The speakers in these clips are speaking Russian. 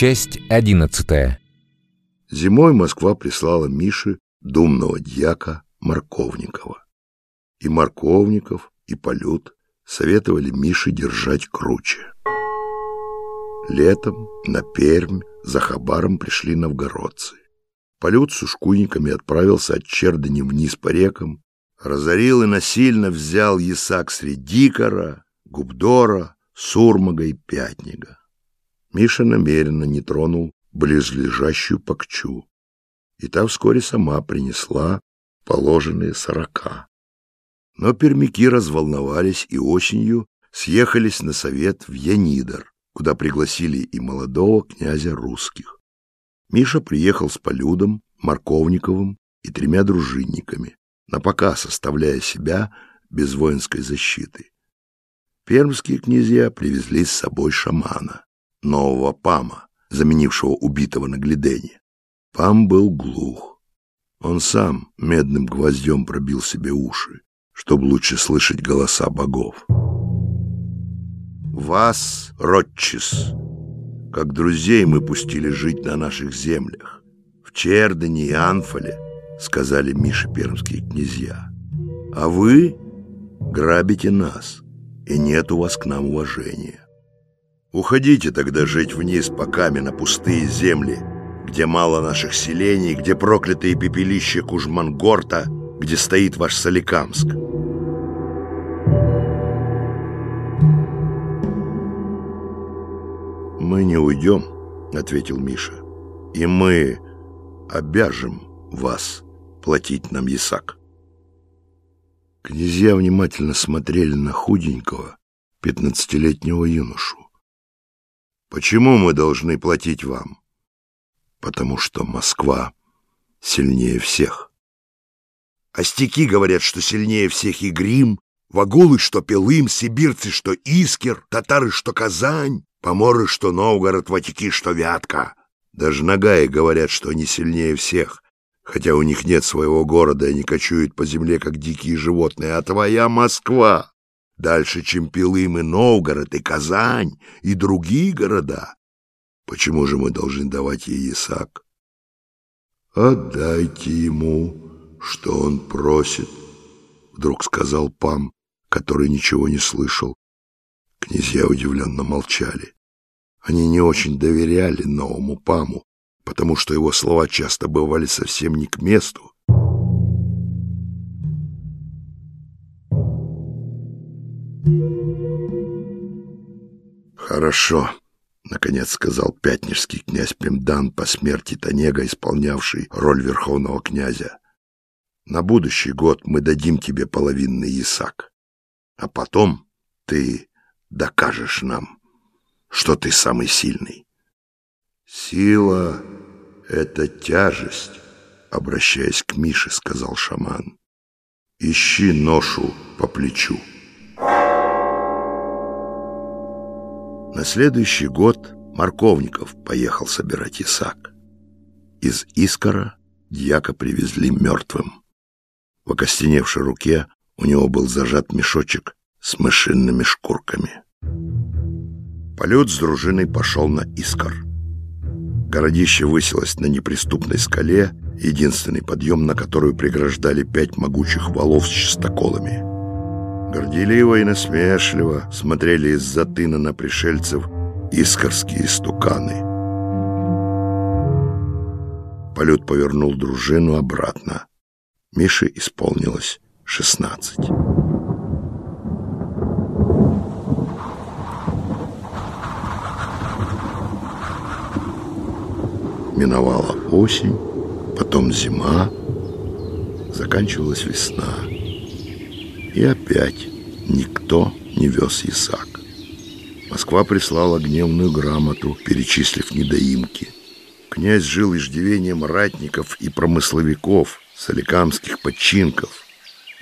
Часть одиннадцатая. Зимой Москва прислала Мише думного дьяка Марковникова. И Марковников, и Полют советовали Мише держать круче. Летом на Пермь за хабаром пришли новгородцы. Полют с ушкуйниками отправился от Чердани вниз по рекам, разорил и насильно взял Ясак Средикора, Губдора, Сурмага и Пятнига. Миша намеренно не тронул близлежащую Пакчу, и та вскоре сама принесла положенные сорока. Но пермяки разволновались и осенью съехались на совет в Янидор, куда пригласили и молодого князя русских. Миша приехал с Полюдом, Марковниковым и тремя дружинниками, напоказ оставляя себя без воинской защиты. Пермские князья привезли с собой шамана, нового Пама, заменившего убитого на Глидене. Пам был глух. Он сам медным гвоздем пробил себе уши, чтобы лучше слышать голоса богов. «Вас, Ротчис, как друзей мы пустили жить на наших землях. В Чердане и Анфале, сказали Мише пермские князья. А вы грабите нас, и нет у вас к нам уважения. Уходите тогда жить вниз по каме на пустые земли, где мало наших селений, где проклятые пепелища Кужмангорта, где стоит ваш Соликамск. «Мы не уйдем», — ответил Миша. «И мы обяжем вас платить нам ясак». Князья внимательно смотрели на худенького, пятнадцатилетнего юношу. «Почему мы должны платить вам?» «Потому что Москва сильнее всех». Остяки говорят, что сильнее всех и Грим, вагулы, что Пелым, сибирцы, что Искер, татары, что Казань, Поморы, что Новгород, Ватики, что Вятка. Даже нагаи говорят, что они сильнее всех, хотя у них нет своего города, и они кочуют по земле, как дикие животные. А твоя Москва дальше, чем Пилым и Новгород, и Казань, и другие города. Почему же мы должны давать ей Исаак? «Отдайте ему, что он просит», — вдруг сказал Пам, который ничего не слышал. Князья удивленно молчали. Они не очень доверяли новому Паму, потому что его слова часто бывали совсем не к месту. «Хорошо», — наконец сказал пятнижский князь Племдан по смерти Танега, исполнявший роль верховного князя. «На будущий год мы дадим тебе половинный ясак, а потом ты докажешь нам, что ты самый сильный. Сила — это тяжесть, обращаясь к Мише, сказал шаман. Ищи ношу по плечу. На следующий год Марковников поехал собирать Исаак. Из Искора дьяка привезли мертвым. В окостеневшей руке у него был зажат мешочек с мышиными шкурками. Полет с дружиной пошел на Искор. Городище высилось на неприступной скале, единственный подъем, на которую преграждали пять могучих валов с чистоколами. Горделиво и насмешливо смотрели из-за тына на пришельцев искорские стуканы. Полет повернул дружину обратно. Мише исполнилось шестнадцать. Миновала осень, потом зима, заканчивалась весна. И опять никто не вез Исаак. Москва прислала гневную грамоту, перечислив недоимки. Князь жил иждивением ратников и промысловиков, соликамских подчинков.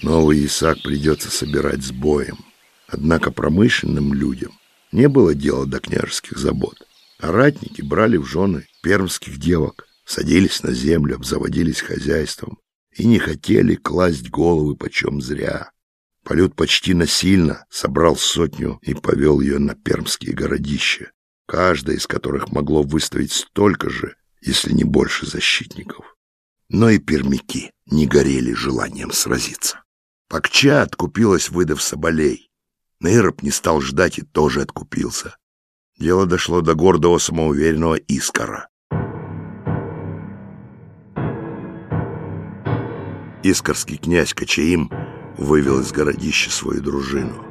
Новый Исаак придется собирать с боем. Однако промышленным людям не было дела до княжеских забот. А ратники брали в жены пермских девок, садились на землю, обзаводились хозяйством и не хотели класть головы почем зря. Полет почти насильно собрал сотню и повел ее на пермские городища, каждая из которых могло выставить столько же, если не больше защитников. Но и пермяки не горели желанием сразиться. Пакча откупилась, выдав соболей. Нейроп не стал ждать и тоже откупился. Дело дошло до гордого самоуверенного Искара. Искорский князь Качаим вывел из городища свою дружину.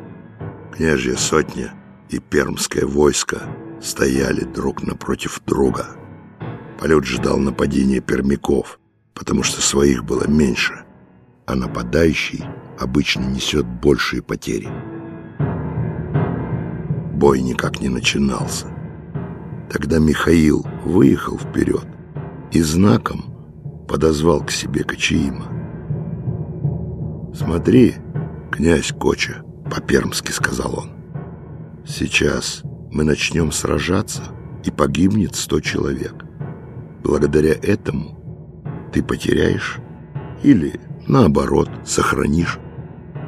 Княжья сотня и пермское войско стояли друг напротив друга. Полет ждал нападения пермяков, потому что своих было меньше, а нападающий обычно несет большие потери. Бой никак не начинался. Тогда Михаил выехал вперед и знаком подозвал к себе Кочаима. «Смотри, князь Коча», — по-пермски сказал он. «Сейчас мы начнем сражаться, и погибнет сто человек. Благодаря этому ты потеряешь или, наоборот, сохранишь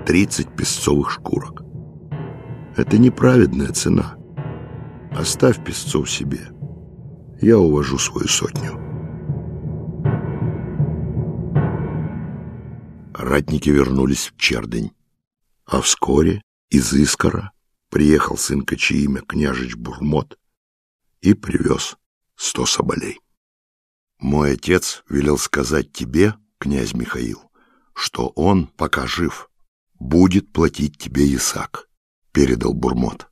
30 песцовых шкурок. Это неправедная цена. Оставь песцов себе. Я увожу свою сотню». Ратники вернулись в Чердень. А вскоре из Искора приехал сын Кочиимя, княжич Бурмот, и привез сто соболей. Мой отец велел сказать тебе, князь Михаил, что он, пока жив, будет платить тебе Исаак, передал Бурмот.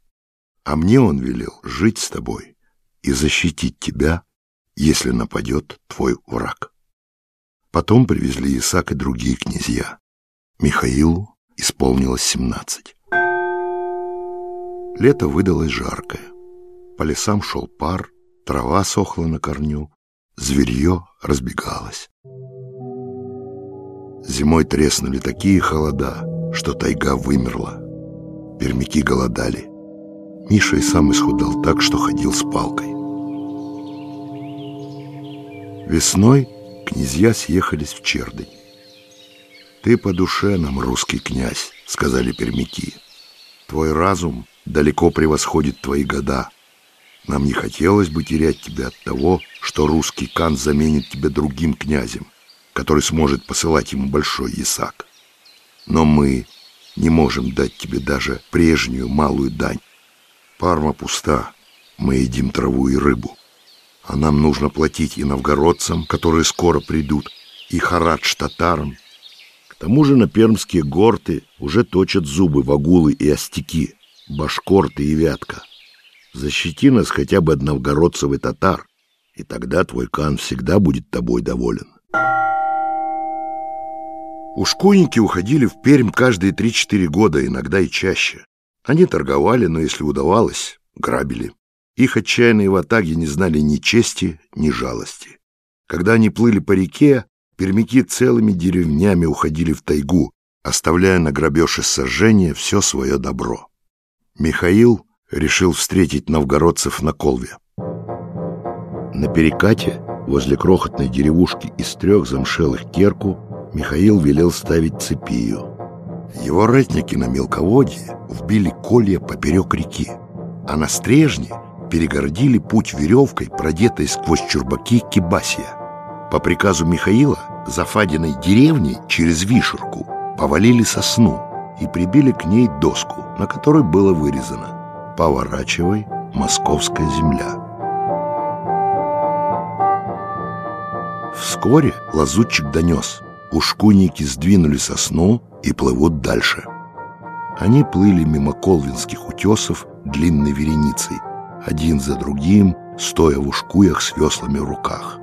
А мне он велел жить с тобой и защитить тебя, если нападет твой враг. Потом привезли Исаак и другие князья. Михаилу исполнилось семнадцать. Лето выдалось жаркое. По лесам шел пар, трава сохла на корню, зверье разбегалось. Зимой треснули такие холода, что тайга вымерла. Пермяки голодали. Миша и сам исхудал так, что ходил с палкой. Весной князья съехались в Чердынь. «Ты по душе нам, русский князь», — сказали пермяки. «Твой разум далеко превосходит твои года. Нам не хотелось бы терять тебя от того, что русский кан заменит тебя другим князем, который сможет посылать ему большой ясак. Но мы не можем дать тебе даже прежнюю малую дань. Парма пуста, мы едим траву и рыбу а нам нужно платить и новгородцам, которые скоро придут, и харадж-татарам. К тому же на пермские горты уже точат зубы вагулы и остяки, башкорты и вятка. Защити нас хотя бы от новгородцев и татар, и тогда твой кан всегда будет тобой доволен. Ушкуйники уходили в Пермь каждые три-четыре года, иногда и чаще. Они торговали, но если удавалось, грабили. Их отчаянные ватаги не знали ни чести, ни жалости. Когда они плыли по реке, пермяки целыми деревнями уходили в тайгу, оставляя на грабеж и сожжение все свое добро. Михаил решил встретить новгородцев на Колве. На перекате, возле крохотной деревушки из трех замшелых керку, Михаил велел ставить цепию. Его ратники на мелководье вбили колья поперек реки, а на стрежне — перегородили путь веревкой, продетой сквозь чурбаки кибасия. По приказу Михаила за Фадиной деревней через Вишерку повалили сосну и прибили к ней доску, на которой было вырезано «Поворачивай, московская земля». Вскоре лазутчик донес, ушкуйники сдвинули сосну и плывут дальше. Они плыли мимо колвинских утесов длинной вереницей, один за другим, стоя в ушкуях с веслами в руках.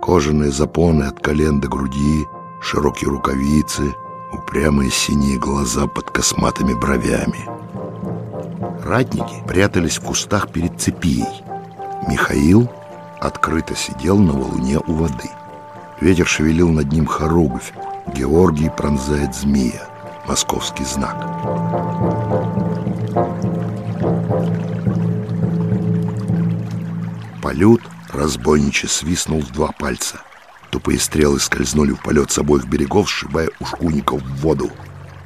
Кожаные запоны от колен до груди, широкие рукавицы, упрямые синие глаза под косматыми бровями. Ратники прятались в кустах перед цепией. Михаил открыто сидел на валуне у воды. Ветер шевелил над ним хоругвь. Георгий пронзает змея. Московский знак. Полют разбойниче свистнул в два пальца. Тупые стрелы скользнули в полет с обоих берегов, сшибая ушкуников в воду.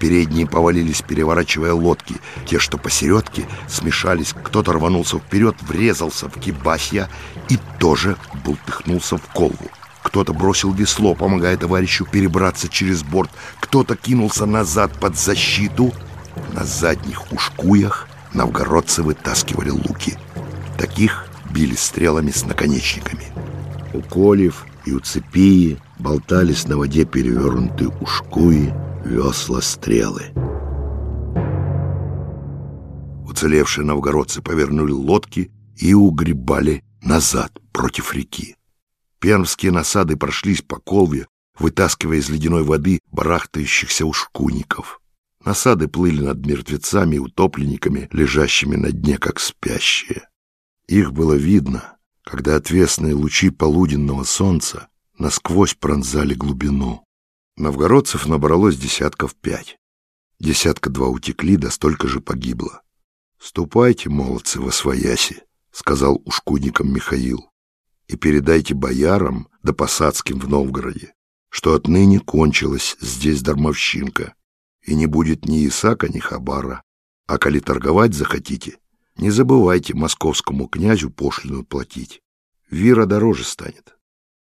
Передние повалились, переворачивая лодки. Те, что посередке, смешались. Кто-то рванулся вперед, врезался в кибасья и тоже бултыхнулся в колву. Кто-то бросил весло, помогая товарищу перебраться через борт. Кто-то кинулся назад под защиту. На задних ушкуях новгородцы вытаскивали луки. Таких били стрелами с наконечниками. У колев и у цепии болтались на воде перевернутые ушкуи, весла стрелы. Уцелевшие новгородцы повернули лодки и угребали назад против реки. Пермские насады прошлись по колве, вытаскивая из ледяной воды барахтающихся ушкуников. Насады плыли над мертвецами и утопленниками, лежащими на дне, как спящие. Их было видно, когда отвесные лучи полуденного солнца насквозь пронзали глубину. Новгородцев набралось десятков пять. Десятка два утекли, да столько же погибло. «Ступайте, молодцы, во свояси», — сказал ушкудникам Михаил, «и передайте боярам да посадским в Новгороде, что отныне кончилась здесь дармовщинка, и не будет ни Исака, ни Хабара. А коли торговать захотите, не забывайте московскому князю пошлину платить. Вира дороже станет».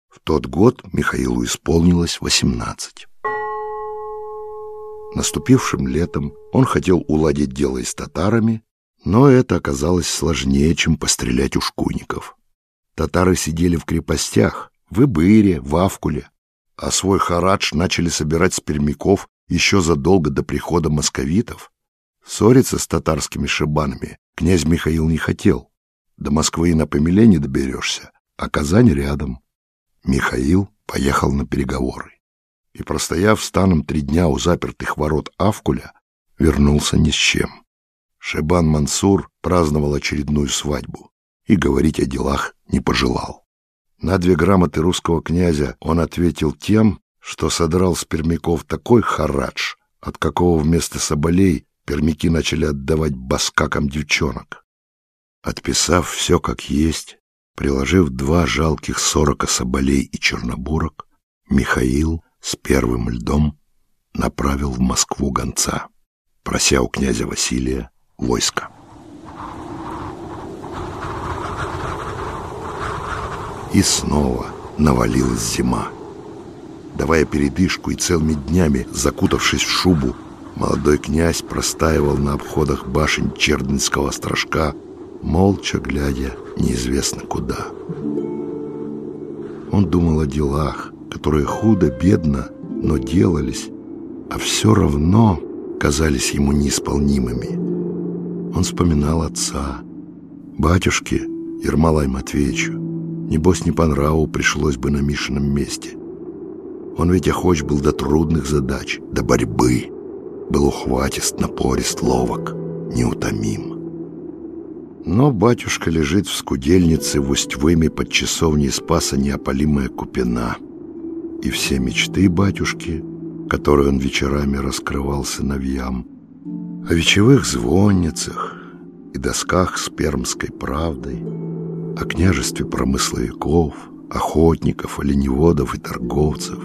В тот год Михаилу исполнилось восемнадцать. Наступившим летом он хотел уладить дело и с татарами, но это оказалось сложнее, чем пострелять у шкуников. Татары сидели в крепостях, в Ибыре, в Авкуле, а свой харадж начали собирать с пермяков еще задолго до прихода московитов. Ссориться с татарскими шибанами князь Михаил не хотел. До Москвы и на Помеле не доберешься, а Казань рядом. Михаил поехал на переговоры и, простояв станом три дня у запертых ворот Авкуля, вернулся ни с чем. Шебан Мансур праздновал очередную свадьбу и говорить о делах не пожелал. На две грамоты русского князя он ответил тем, что содрал с пермяков такой харадж, от какого вместо соболей пермяки начали отдавать баскакам девчонок. Отписав все как есть, Приложив два жалких сорока соболей и чернобурок, Михаил с первым льдом направил в Москву гонца, прося у князя Василия войска. И снова навалилась зима. Давая передышку и целыми днями, закутавшись в шубу, молодой князь простаивал на обходах башен Чердынского острожка, молча глядя неизвестно куда. Он думал о делах, которые худо-бедно, но делались, а все равно казались ему неисполнимыми. Он вспоминал отца, батюшке Ермолай Матвеевичу. Небось, не по нраву пришлось бы на Мишином месте. Он ведь охоч был до трудных задач, до борьбы. Был ухватист, напорист, ловок, неутомим. Но батюшка лежит в скудельнице в Усть-Выме под часовней Спаса неопалимая купина. И все мечты батюшки, которые он вечерами раскрывал сыновьям, о вечевых звонницах и досках с пермской правдой, о княжестве промысловиков, охотников, оленеводов и торговцев.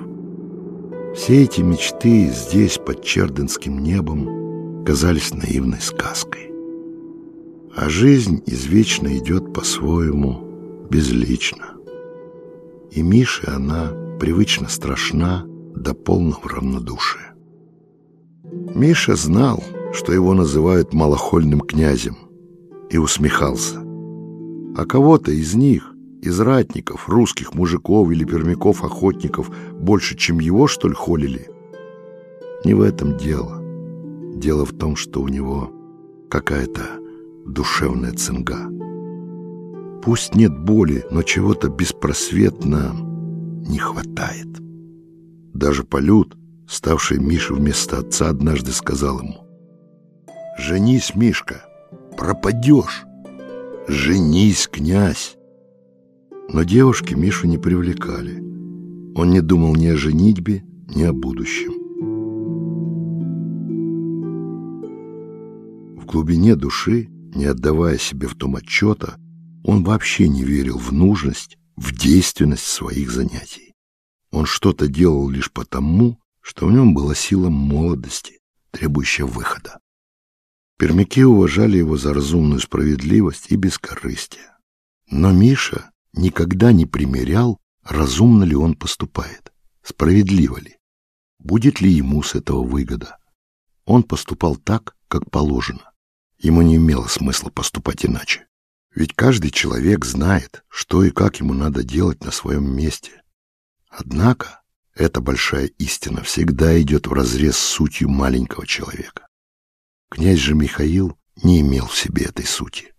Все эти мечты здесь, под чердынским небом, казались наивной сказкой. А жизнь извечно идет по-своему, безлично. И Мише она привычно страшна до полного равнодушия. Миша знал, что его называют малохольным князем, и усмехался. А кого-то из них, из ратников, русских мужиков или пермяков-охотников, больше, чем его, что ли, холили? Не в этом дело. Дело в том, что у него какая-то душевная цинга. Пусть нет боли, но чего-то беспросветно не хватает. Даже Полют, ставший Мише вместо отца, однажды сказал ему, «Женись, Мишка, пропадешь! Женись, князь!» Но девушки Мишу не привлекали. Он не думал ни о женитьбе, ни о будущем. В глубине души не отдавая себе в том отчета, он вообще не верил в нужность, в действенность своих занятий. Он что-то делал лишь потому, что в нем была сила молодости, требующая выхода. Пермяки уважали его за разумную справедливость и бескорыстие. Но Миша никогда не примерял, разумно ли он поступает, справедливо ли, будет ли ему с этого выгода. Он поступал так, как положено. Ему не имело смысла поступать иначе. Ведь каждый человек знает, что и как ему надо делать на своем месте. Однако эта большая истина всегда идет вразрез с сутью маленького человека. Князь же Михаил не имел в себе этой сути.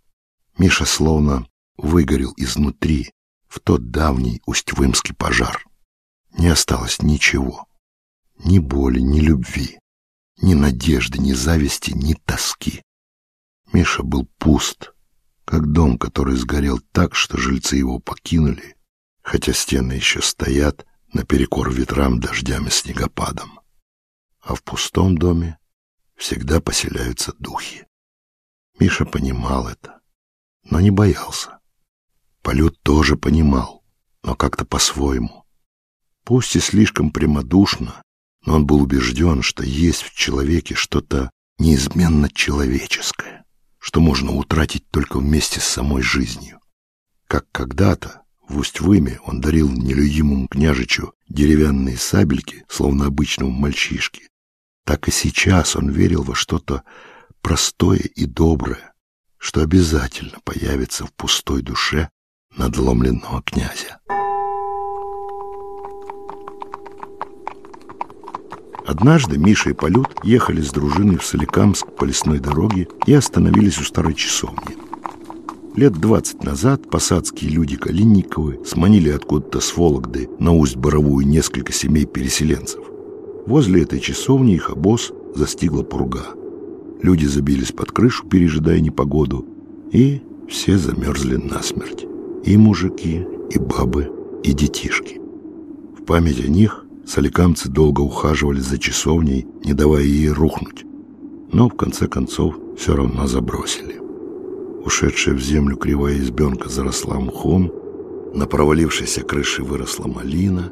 Миша словно выгорел изнутри в тот давний Усть-Вымский пожар. Не осталось ничего. Ни боли, ни любви, ни надежды, ни зависти, ни тоски. Миша был пуст, как дом, который сгорел так, что жильцы его покинули, хотя стены еще стоят наперекор ветрам, дождям и снегопадам. А в пустом доме всегда поселяются духи. Миша понимал это, но не боялся. Полет тоже понимал, но как-то по-своему. Пусть и слишком прямодушно, но он был убежден, что есть в человеке что-то неизменно человеческое, что можно утратить только вместе с самой жизнью. Как когда-то в Усть-Выме он дарил нелюдимому княжичу деревянные сабельки, словно обычному мальчишке, так и сейчас он верил во что-то простое и доброе, что обязательно появится в пустой душе надломленного князя. Однажды Миша и Полют ехали с дружиной в Соликамск по лесной дороге и остановились у старой часовни. Лет двадцать назад посадские люди Калинниковы сманили откуда-то с Вологды на Усть-Боровую несколько семей переселенцев. Возле этой часовни их обоз застигла пурга. Люди забились под крышу, пережидая непогоду, и все замерзли насмерть. И мужики, и бабы, и детишки. В память о них соликамцы долго ухаживали за часовней, не давая ей рухнуть. Но в конце концов все равно забросили. Ушедшая в землю кривая избенка заросла мхом, на провалившейся крыше выросла малина,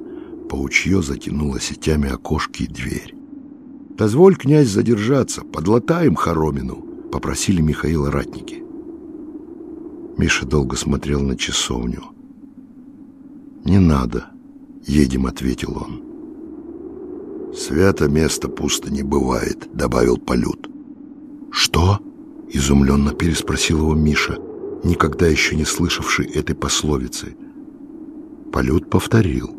паучье затянуло сетями окошки и дверь. «Дозволь, князь, задержаться, подлатаем хоромину», — попросили Михаила ратники. Миша долго смотрел на часовню. «Не надо», — едем, — ответил он. «Свято место пусто не бывает», — добавил Полют. «Что?» — изумленно переспросил его Миша, никогда еще не слышавший этой пословицы. Полют повторил.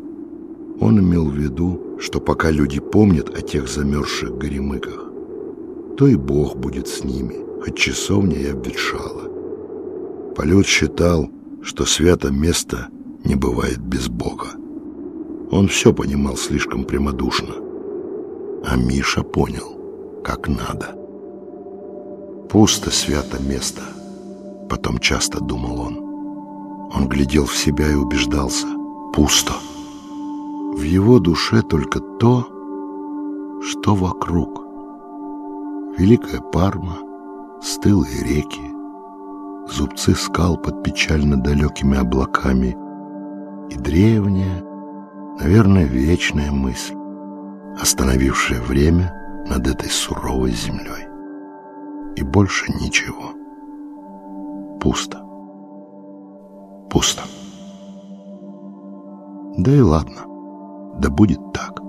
Он имел в виду, что пока люди помнят о тех замерзших горемыках, то и Бог будет с ними, хоть часовня и обветшала. Полет считал, что свято место не бывает без Бога. Он все понимал слишком прямодушно. А Миша понял, как надо. Пусто свято место, потом часто думал он. Он глядел в себя и убеждался. Пусто. В его душе только то, что вокруг. Великая Парма, стылые реки, зубцы скал под печально далекими облаками и древняя, наверное, вечная мысль, остановившая время над этой суровой землей. И больше ничего. Пусто. Пусто. Да и ладно, да будет так.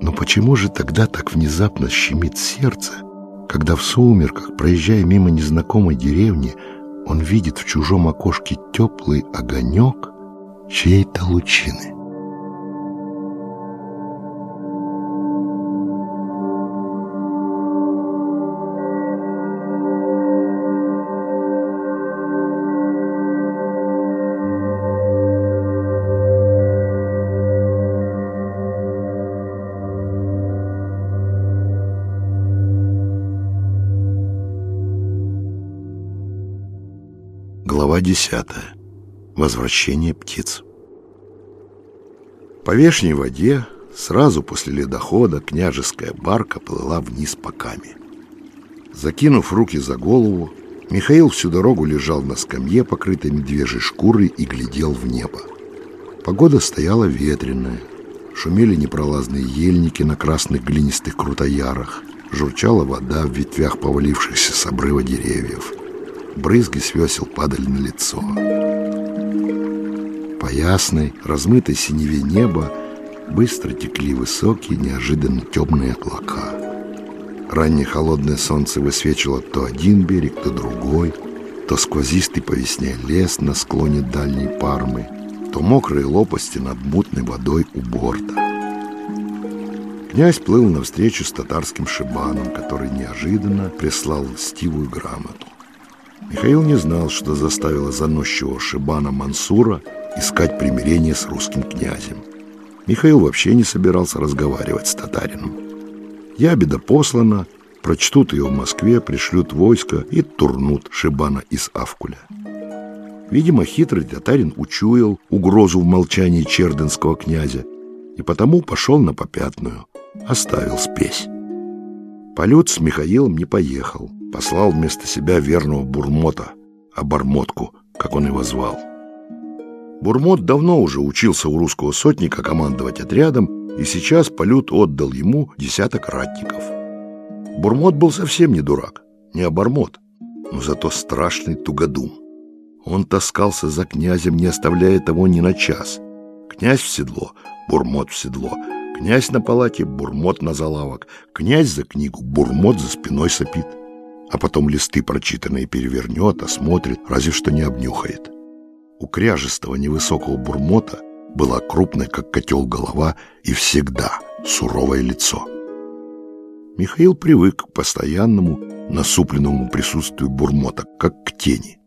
Но почему же тогда так внезапно щемит сердце, когда в сумерках, проезжая мимо незнакомой деревни, он видит в чужом окошке теплый огонек чьей-то лучины. Глава десятая. Возвращение птиц. По вешней воде сразу после ледохода княжеская барка плыла вниз по каме. Закинув руки за голову, Михаил всю дорогу лежал на скамье, покрытой медвежьей шкурой, и глядел в небо. Погода стояла ветреная, шумели непролазные ельники на красных глинистых крутоярах, журчала вода в ветвях повалившихся с обрыва деревьев. Брызги с весел падали на лицо. По ясной, размытой синеве неба быстро текли высокие, неожиданно темные облака. Раннее холодное солнце высвечивало то один берег, то другой, то сквозистый по весне лес на склоне дальней Пармы, то мокрые лопасти над мутной водой у борта. Князь плыл навстречу с татарским шибаном, который неожиданно прислал льстивую грамоту. Михаил не знал, что заставило заносчивого шибана Мансура искать примирение с русским князем. Михаил вообще не собирался разговаривать с татарином. Ябеда послана, прочтут ее в Москве, пришлют войско и турнут Шибана из Авкуля. Видимо, хитрый татарин учуял угрозу в молчании черденского князя и потому пошел на попятную, оставил спесь. Полет с Михаилом не поехал, послал вместо себя верного Бурмота, обормотку, как он его звал. Бурмот давно уже учился у русского сотника командовать отрядом, и сейчас Полют отдал ему десяток ратников. Бурмот был совсем не дурак, не обормот, но зато страшный тугодум. Он таскался за князем, не оставляя того ни на час. Князь в седло, Бурмот в седло, князь на палате, Бурмот на залавок, князь за книгу, Бурмот за спиной сопит. А потом листы прочитанные перевернет, осмотрит, разве что не обнюхает. У кряжестого невысокого бурмота была крупная, как котел, голова и всегда суровое лицо. Михаил привык к постоянному насупленному присутствию бурмота, как к тени.